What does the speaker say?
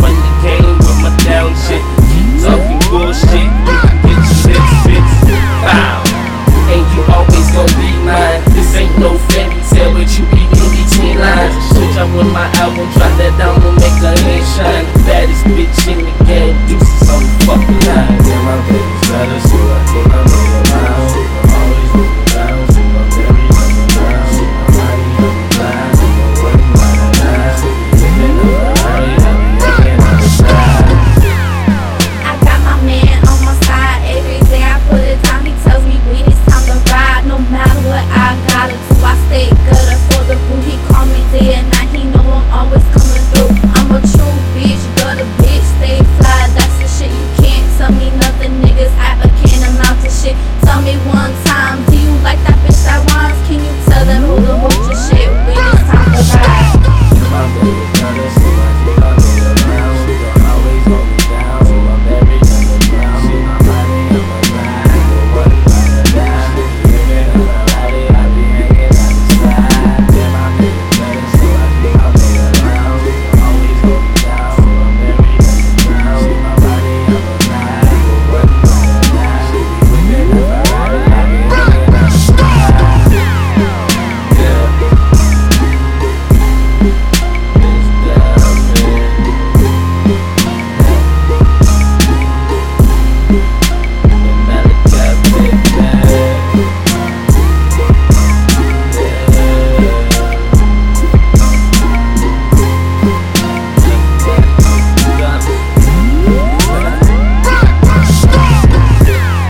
run the game with my down shit. Keep talking bullshit, you can get your shit fixed. Bow. And you always gon' be mine. This ain't no fairy tale, but you eating between lines. Switch up with my album, drop that down and make a head shine. Baddest bitch in the game, You on fucking line. Damn, my baby's better, so I think I'm on the line.